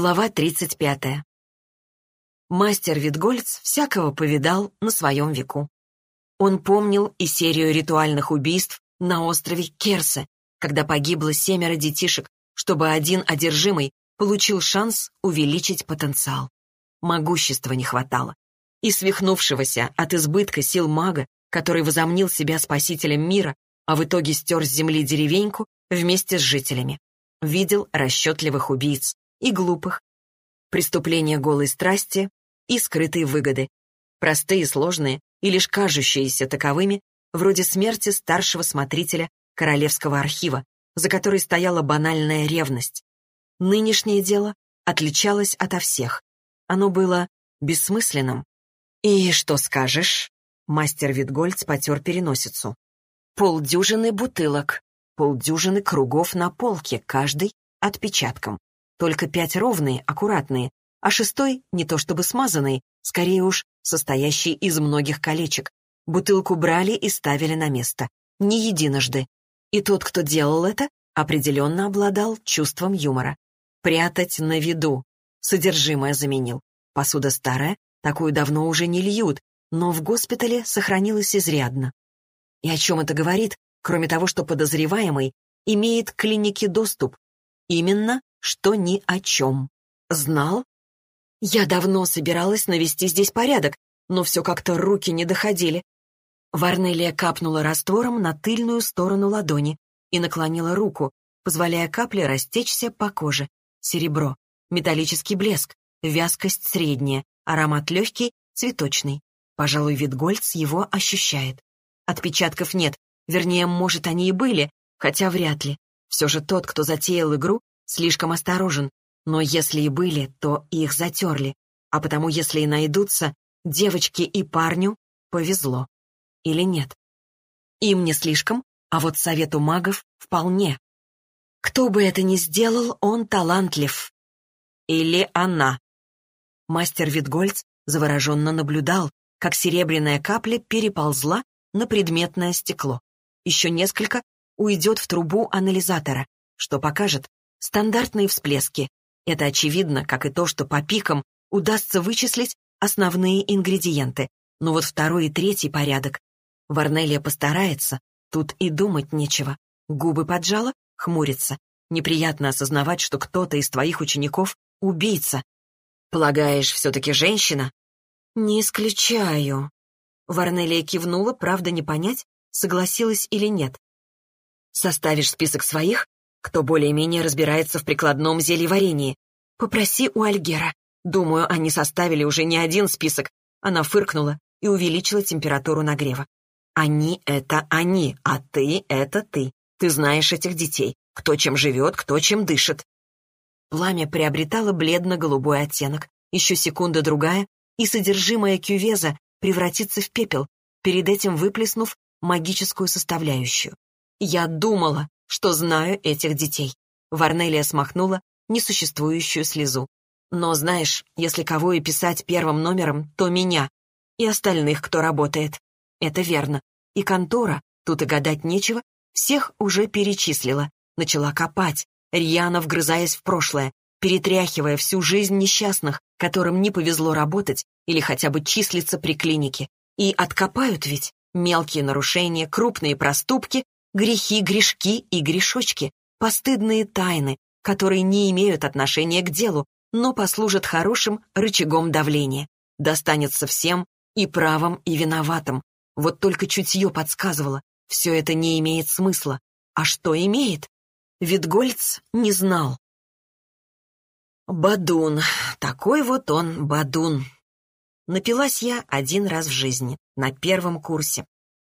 Глава 35. Мастер Витгольц всякого повидал на своем веку. Он помнил и серию ритуальных убийств на острове Керсе, когда погибло семеро детишек, чтобы один одержимый получил шанс увеличить потенциал. Могущества не хватало. И свихнувшегося от избытка сил мага, который возомнил себя спасителем мира, а в итоге стер с земли деревеньку вместе с жителями. Видел расчетливых убийц, и глупых, преступления голой страсти и скрытые выгоды, простые, сложные и лишь кажущиеся таковыми, вроде смерти старшего смотрителя Королевского архива, за которой стояла банальная ревность. Нынешнее дело отличалось ото всех. Оно было бессмысленным. «И что скажешь?» Мастер Витгольц потер переносицу. Полдюжины бутылок, полдюжины кругов на полке, каждый отпечатком. Только пять ровные, аккуратные, а шестой не то чтобы смазанный, скорее уж состоящий из многих колечек. Бутылку брали и ставили на место. Не единожды. И тот, кто делал это, определенно обладал чувством юмора. Прятать на виду. Содержимое заменил. Посуда старая, такую давно уже не льют, но в госпитале сохранилась изрядно. И о чем это говорит, кроме того, что подозреваемый имеет к клинике доступ? Именно что ни о чем. Знал? Я давно собиралась навести здесь порядок, но все как-то руки не доходили. Варнелия капнула раствором на тыльную сторону ладони и наклонила руку, позволяя капле растечься по коже. Серебро, металлический блеск, вязкость средняя, аромат легкий, цветочный. Пожалуй, Витгольц его ощущает. Отпечатков нет, вернее, может, они и были, хотя вряд ли. Все же тот, кто затеял игру, слишком осторожен, но если и были, то их затерли, а потому если и найдутся, девочке и парню повезло. Или нет? Им не слишком, а вот совету магов вполне. Кто бы это ни сделал, он талантлив. Или она. Мастер Витгольц завороженно наблюдал, как серебряная капля переползла на предметное стекло. Еще несколько уйдет в трубу анализатора, что покажет, Стандартные всплески. Это очевидно, как и то, что по пикам удастся вычислить основные ингредиенты. Но вот второй и третий порядок. Варнелия постарается, тут и думать нечего. Губы поджала, хмурится. Неприятно осознавать, что кто-то из твоих учеников — убийца. Полагаешь, все-таки женщина? Не исключаю. Варнелия кивнула, правда не понять, согласилась или нет. Составишь список своих кто более-менее разбирается в прикладном зельеварении. Попроси у Альгера. Думаю, они составили уже не один список. Она фыркнула и увеличила температуру нагрева. Они — это они, а ты — это ты. Ты знаешь этих детей. Кто чем живет, кто чем дышит. Пламя приобретало бледно-голубой оттенок. Еще секунда-другая, и содержимое кювеза превратится в пепел, перед этим выплеснув магическую составляющую. Я думала, что знаю этих детей. Варнелия смахнула несуществующую слезу. Но знаешь, если кого и писать первым номером, то меня. И остальных, кто работает. Это верно. И контора, тут и гадать нечего, всех уже перечислила. Начала копать, рьяно вгрызаясь в прошлое, перетряхивая всю жизнь несчастных, которым не повезло работать или хотя бы числиться при клинике. И откопают ведь мелкие нарушения, крупные проступки, грехи, грешки и грешочки, постыдные тайны, которые не имеют отношения к делу, но послужат хорошим рычагом давления. Достанется всем и правым, и виноватым. Вот только чутье подсказывало, все это не имеет смысла. А что имеет? Витгольц не знал. Бадун. Такой вот он, Бадун. Напилась я один раз в жизни, на первом курсе,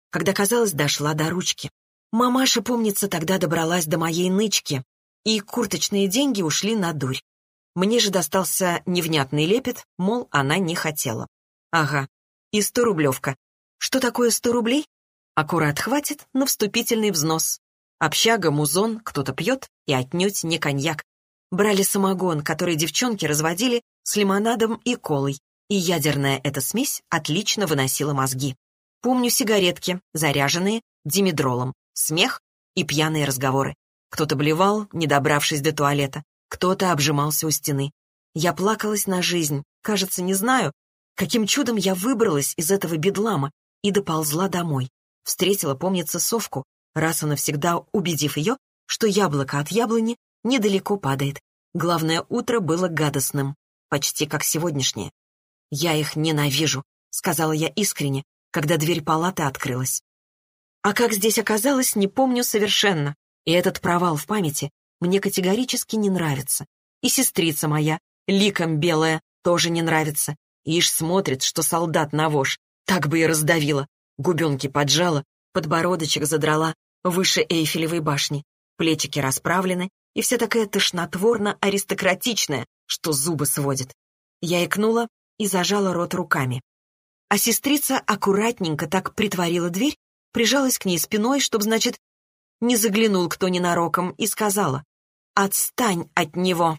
когда, казалось, дошла до ручки. Мамаша, помнится, тогда добралась до моей нычки, и курточные деньги ушли на дурь. Мне же достался невнятный лепет, мол, она не хотела. Ага, и сто рублевка. Что такое сто рублей? Аккурат хватит на вступительный взнос. Общага, музон, кто-то пьет, и отнюдь не коньяк. Брали самогон, который девчонки разводили с лимонадом и колой, и ядерная эта смесь отлично выносила мозги. Помню сигаретки, заряженные димедролом смех и пьяные разговоры. Кто-то блевал, не добравшись до туалета, кто-то обжимался у стены. Я плакалась на жизнь. Кажется, не знаю, каким чудом я выбралась из этого бедлама и доползла домой. Встретила, помнится, совку, раз и навсегда убедив ее, что яблоко от яблони недалеко падает. Главное, утро было гадостным, почти как сегодняшнее. «Я их ненавижу», — сказала я искренне, когда дверь палаты открылась. А как здесь оказалось, не помню совершенно. И этот провал в памяти мне категорически не нравится. И сестрица моя, ликом белая, тоже не нравится. Ишь смотрит, что солдат на вож. Так бы и раздавила. Губенки поджала, подбородочек задрала выше Эйфелевой башни. Плечики расправлены, и вся такая тошнотворно-аристократичная, что зубы сводит. Я икнула и зажала рот руками. А сестрица аккуратненько так притворила дверь, прижалась к ней спиной, чтоб, значит, не заглянул кто ненароком, и сказала «Отстань от него!»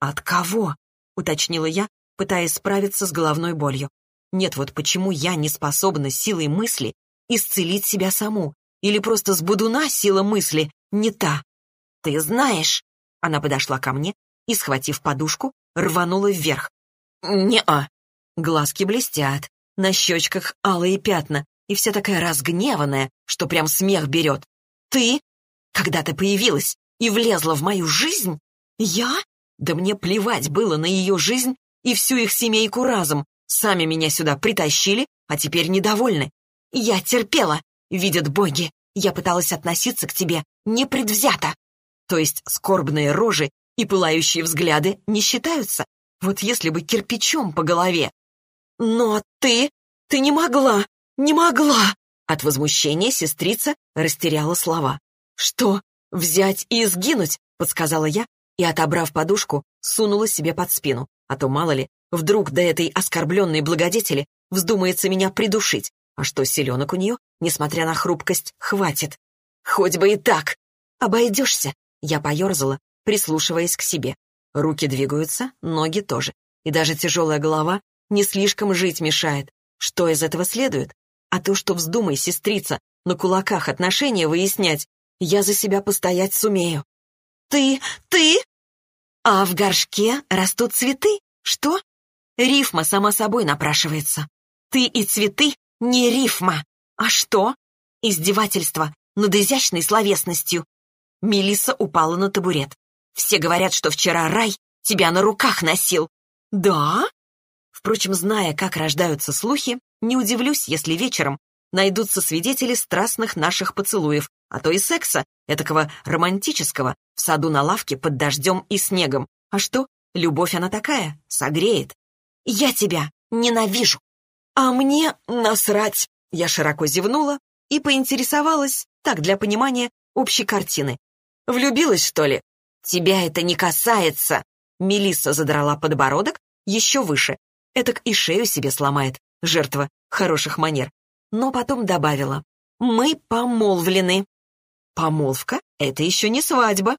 «От кого?» — уточнила я, пытаясь справиться с головной болью. Нет, вот почему я не способна силой мысли исцелить себя саму, или просто с будуна сила мысли не та. «Ты знаешь!» Она подошла ко мне и, схватив подушку, рванула вверх. «Не-а!» Глазки блестят, на щечках алые пятна, и вся такая разгневанная, что прям смех берет. «Ты? Когда ты появилась и влезла в мою жизнь? Я? Да мне плевать было на ее жизнь и всю их семейку разом. Сами меня сюда притащили, а теперь недовольны. Я терпела, видят боги. Я пыталась относиться к тебе непредвзято. То есть скорбные рожи и пылающие взгляды не считаются. Вот если бы кирпичом по голове. Но ты... ты не могла, не могла. От возмущения сестрица растеряла слова. «Что, взять и сгинуть?» — подсказала я и, отобрав подушку, сунула себе под спину. А то, мало ли, вдруг до этой оскорбленной благодетели вздумается меня придушить. А что, селенок у нее, несмотря на хрупкость, хватит. Хоть бы и так. Обойдешься. Я поерзала, прислушиваясь к себе. Руки двигаются, ноги тоже. И даже тяжелая голова не слишком жить мешает. Что из этого следует? А то, что вздумай, сестрица, на кулаках отношения выяснять, я за себя постоять сумею. Ты, ты? А в горшке растут цветы? Что? Рифма сама собой напрашивается. Ты и цветы не рифма. А что? Издевательство над изящной словесностью. Мелисса упала на табурет. Все говорят, что вчера рай тебя на руках носил. Да? Впрочем, зная, как рождаются слухи, не удивлюсь, если вечером найдутся свидетели страстных наших поцелуев, а то и секса, этакого романтического, в саду на лавке под дождем и снегом. А что? Любовь она такая, согреет. Я тебя ненавижу. А мне насрать. Я широко зевнула и поинтересовалась, так для понимания общей картины. Влюбилась, что ли? Тебя это не касается. Мелисса задрала подбородок еще выше. Этак и шею себе сломает, жертва хороших манер. Но потом добавила. Мы помолвлены. Помолвка — это еще не свадьба.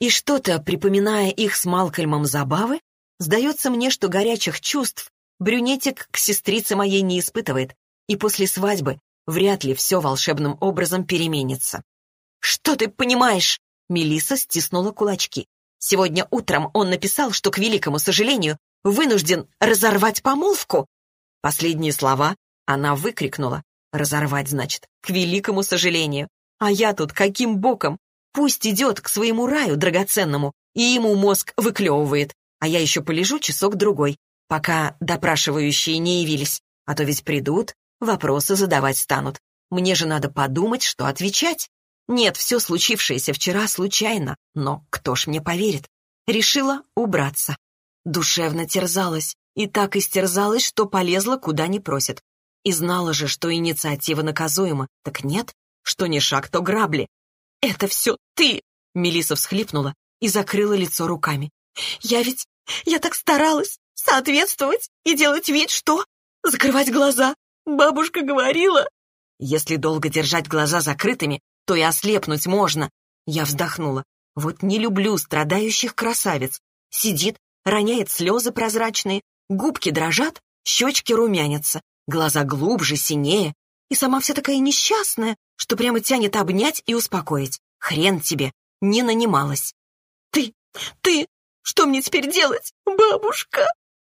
И что-то, припоминая их с Малкольмом забавы, сдается мне, что горячих чувств брюнетик к сестрице моей не испытывает, и после свадьбы вряд ли все волшебным образом переменится. «Что ты понимаешь?» Мелиса стиснула кулачки. «Сегодня утром он написал, что, к великому сожалению, вынужден разорвать помолвку». Последние слова она выкрикнула. «Разорвать, значит, к великому сожалению. А я тут каким боком? Пусть идет к своему раю драгоценному, и ему мозг выклевывает, а я еще полежу часок-другой, пока допрашивающие не явились, а то ведь придут, вопросы задавать станут. Мне же надо подумать, что отвечать. Нет, все случившееся вчера случайно, но кто ж мне поверит? Решила убраться. Душевно терзалась, и так истерзалась, что полезла, куда не просят. И знала же, что инициатива наказуема. Так нет, что не шаг, то грабли. «Это все ты!» Мелиса всхлипнула и закрыла лицо руками. «Я ведь... я так старалась соответствовать и делать вид, что... закрывать глаза. Бабушка говорила...» «Если долго держать глаза закрытыми, то и ослепнуть можно». Я вздохнула. «Вот не люблю страдающих красавиц. Сидит, роняет слезы прозрачные, губки дрожат, щечки румянятся, глаза глубже, синее, и сама вся такая несчастная, что прямо тянет обнять и успокоить. Хрен тебе, не нанималась. Ты, ты, Что мне теперь делать, бабушка?»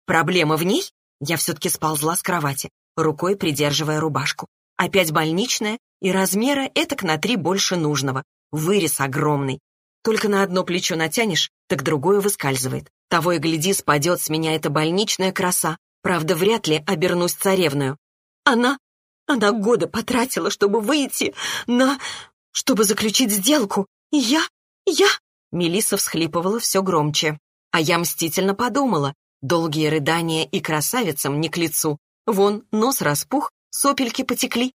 Проблема в ней? Я все-таки сползла с кровати, рукой придерживая рубашку. Опять больничная, и размера этак на три больше нужного. Вырез огромный. Только на одно плечо натянешь, так другое выскальзывает. Того и гляди, спадет с меня эта больничная краса. Правда, вряд ли обернусь царевную. Она... Она годы потратила, чтобы выйти на... чтобы заключить сделку. И я... я... Мелисса всхлипывала все громче. А я мстительно подумала. Долгие рыдания и красавицам не к лицу. Вон, нос распух, сопельки потекли.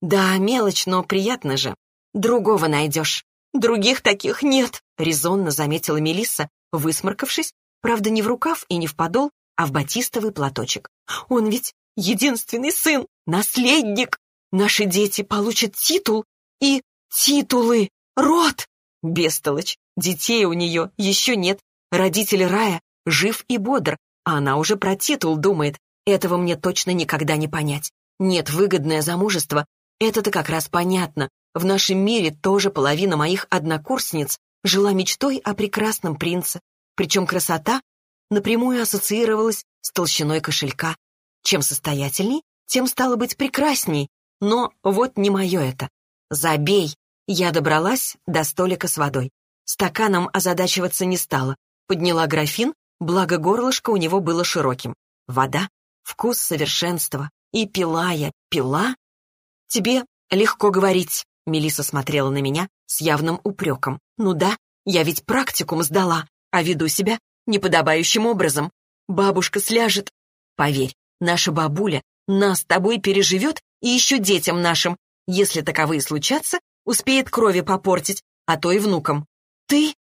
Да, мелочь, но приятно же. Другого найдешь. Других таких нет, резонно заметила Мелисса, высморкавшись, правда, не в рукав и не в подол, а в батистовый платочек. Он ведь единственный сын, наследник. Наши дети получат титул и титулы, род. Бестолочь, детей у нее еще нет. Родитель Рая жив и бодр, а она уже про титул думает. Этого мне точно никогда не понять. Нет, выгодное замужество — это-то как раз понятно. В нашем мире тоже половина моих однокурсниц жила мечтой о прекрасном принце, причем красота напрямую ассоциировалась с толщиной кошелька. Чем состоятельней, тем стало быть прекрасней. Но вот не мое это. Забей. Я добралась до столика с водой. Стаканом озадачиваться не стала. Подняла графин, благо горлышко у него было широким. Вода, вкус совершенства. И пила я, пила. Тебе легко говорить. Мелиса смотрела на меня с явным упреком. Ну да, я ведь практикум сдала, а веду себя неподобающим образом. Бабушка сляжет. Поверь, наша бабуля нас с тобой переживет и еще детям нашим. Если таковые случатся, успеет крови попортить, а то и внукам. Ты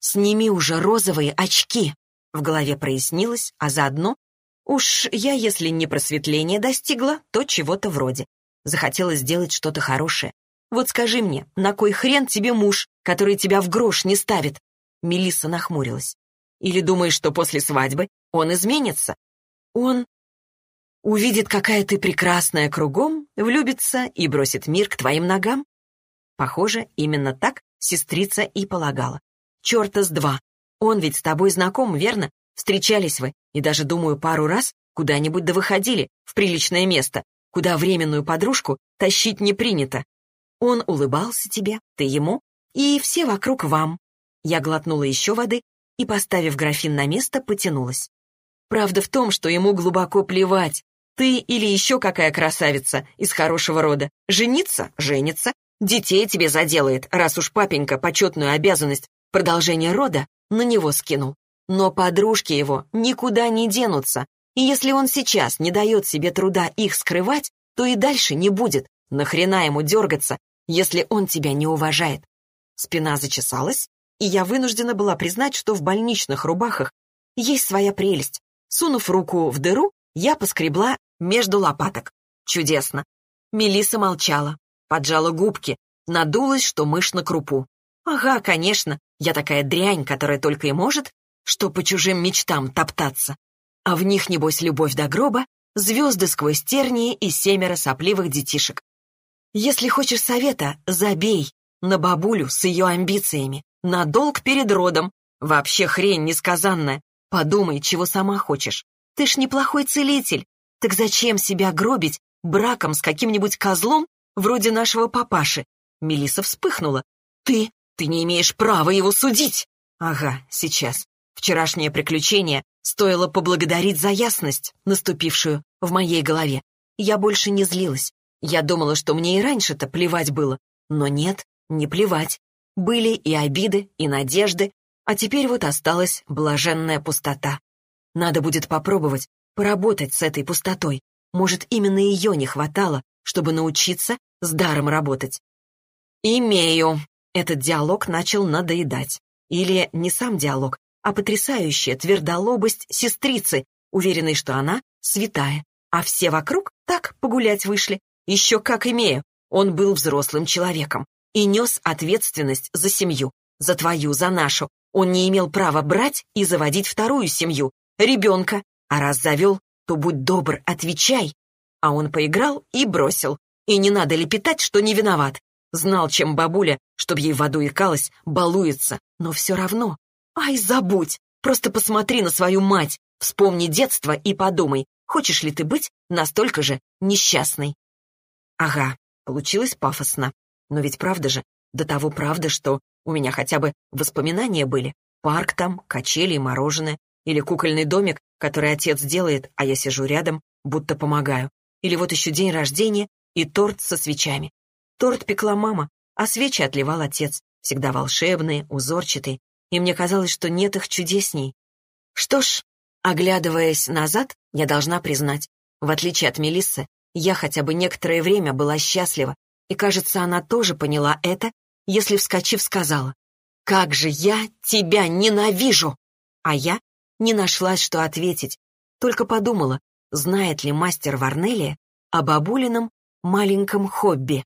сними уже розовые очки. В голове прояснилось, а заодно уж я, если не просветление достигла, то чего-то вроде. Захотелось сделать что-то хорошее. Вот скажи мне, на кой хрен тебе муж, который тебя в грош не ставит? Мелисса нахмурилась. Или думаешь, что после свадьбы он изменится? Он увидит, какая ты прекрасная кругом, влюбится и бросит мир к твоим ногам? Похоже, именно так сестрица и полагала. Черта с два. Он ведь с тобой знаком, верно? Встречались вы, и даже, думаю, пару раз куда-нибудь да выходили, в приличное место, куда временную подружку тащить не принято. Он улыбался тебе, ты ему, и все вокруг вам. Я глотнула еще воды и, поставив графин на место, потянулась. Правда в том, что ему глубоко плевать. Ты или еще какая красавица из хорошего рода. Жениться — женится. Детей тебе заделает, раз уж папенька почетную обязанность продолжения рода на него скинул. Но подружки его никуда не денутся. И если он сейчас не дает себе труда их скрывать, то и дальше не будет. Нахрена ему дергаться, если он тебя не уважает? Спина зачесалась, и я вынуждена была признать, что в больничных рубахах есть своя прелесть. Сунув руку в дыру, я поскребла между лопаток. Чудесно. Мелиса молчала, поджала губки, надулась, что мышь на крупу. Ага, конечно, я такая дрянь, которая только и может, что по чужим мечтам топтаться. А в них, небось, любовь до гроба, звезды сквозь тернии и семеро сопливых детишек. Если хочешь совета, забей на бабулю с ее амбициями. На долг перед родом. Вообще хрень несказанная. Подумай, чего сама хочешь. Ты ж неплохой целитель. Так зачем себя гробить браком с каким-нибудь козлом вроде нашего папаши? Мелиса вспыхнула. Ты, ты не имеешь права его судить. Ага, сейчас. Вчерашнее приключение стоило поблагодарить за ясность, наступившую в моей голове. Я больше не злилась. Я думала, что мне и раньше-то плевать было. Но нет, не плевать. Были и обиды, и надежды, а теперь вот осталась блаженная пустота. Надо будет попробовать поработать с этой пустотой. Может, именно ее не хватало, чтобы научиться с даром работать. «Имею». Этот диалог начал надоедать. Или не сам диалог, а потрясающая твердолобость сестрицы, уверенной, что она святая, а все вокруг так погулять вышли. Еще как имею. Он был взрослым человеком, и нес ответственность за семью, за твою, за нашу. Он не имел права брать и заводить вторую семью, ребенка. А раз завел, то будь добр, отвечай. А он поиграл и бросил. И не надо лепетать, что не виноват. Знал, чем бабуля, чтоб ей воду икалась, балуется. Но все равно. Ай, забудь. Просто посмотри на свою мать, вспомни детство и подумай, хочешь ли ты быть настолько же несчастной. Ага, получилось пафосно. Но ведь правда же, до того правда, что у меня хотя бы воспоминания были. Парк там, качели и мороженое. Или кукольный домик, который отец делает, а я сижу рядом, будто помогаю. Или вот еще день рождения и торт со свечами. Торт пекла мама, а свечи отливал отец. Всегда волшебные, узорчатые. И мне казалось, что нет их чудесней. Что ж, оглядываясь назад, я должна признать, в отличие от Мелиссы, я хотя бы некоторое время была счастлива, и, кажется, она тоже поняла это, если, вскочив, сказала, «Как же я тебя ненавижу!» А я не нашлась, что ответить, только подумала, знает ли мастер Варнелия о бабулином маленьком хобби.